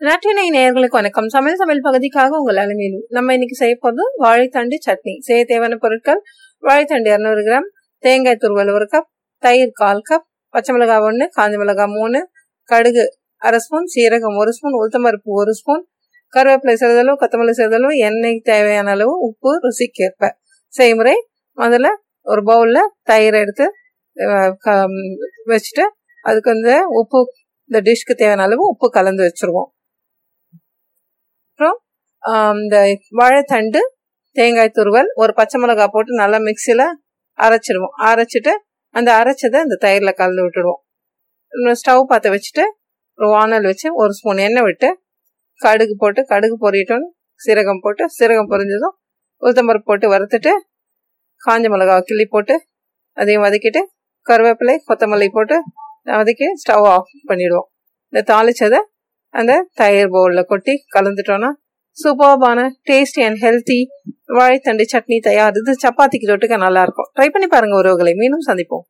நாட்டினை நேயர்களுக்கு வணக்கம். சமையல் சமையல் பகுதிக்காக உங்கள் அலுமையிலும் நம்ம இன்னைக்கு செய்ய போது வாழைத்தண்டு சட்னி. செய்ய தேவையான பொருட்கள் வாழைத்தண்டு இரநூறு கிராம் தேங்காய் துருவல் ஒரு கப் தயிர் கால் கப் பச்சை மிளகாய் ஒன்று காஞ்ச மிளகாய் மூணு கடுகு அரை ஸ்பூன் சீரகம் ஒரு ஸ்பூன் உளுத்தம்பருப்பு ஒரு ஸ்பூன் கருவேப்பிலை சிறிதளவு கொத்தமல்லி சிறிதளவு எண்ணெய் தேவையான அளவு உப்பு ருசிக்கேற்ப. செய்முறை முதல்ல ஒரு பவுலில் தயிர் எடுத்து வச்சுட்டு அதுக்கு வந்து உப்பு இந்த டிஷ்க்கு தேவையான அளவு உப்பு கலந்து வச்சிருவோம். அப்புறம் இந்த வாழைத்தண்டு தேங்காய் துருவல் ஒரு பச்சை மிளகாய் போட்டு நல்லா மிக்சியில் அரைச்சிடுவோம். அரைச்சிட்டு அந்த அரைச்சதை அந்த தயிரில் கலந்து விட்டுடுவோம். ஸ்டவ் பற்ற வச்சுட்டு ஒரு வானல் வச்சு ஒரு ஸ்பூன் எண்ணெய் விட்டு கடுகு போட்டு கடுகு பொரியட்டோன்னு சீரகம் போட்டு சீரகம் பொரிஞ்சதும் உளுத்தம்பருப்பு போட்டு வறுத்துட்டு காஞ்ச மிளகாய் கிள்ளி போட்டு அதையும் வதக்கிட்டு கருவேப்பிலை கொத்தமல்லி போட்டு வதக்கி ஸ்டவ் ஆஃப் பண்ணிடுவோம். இந்த தாளிச்சதை அந்த தயிர் பவுலில் கொட்டி கலந்துட்டோன்னா சூப்பர்பான டேஸ்டி அண்ட் ஹெல்த்தி வாழைத்தண்டு சட்னி தயார். இது சப்பாத்திக்கு தொட்டுக்க நல்லா இருக்கும். ட்ரை பண்ணி பாருங்க உறவுகளை. மீண்டும் சந்திப்போம்.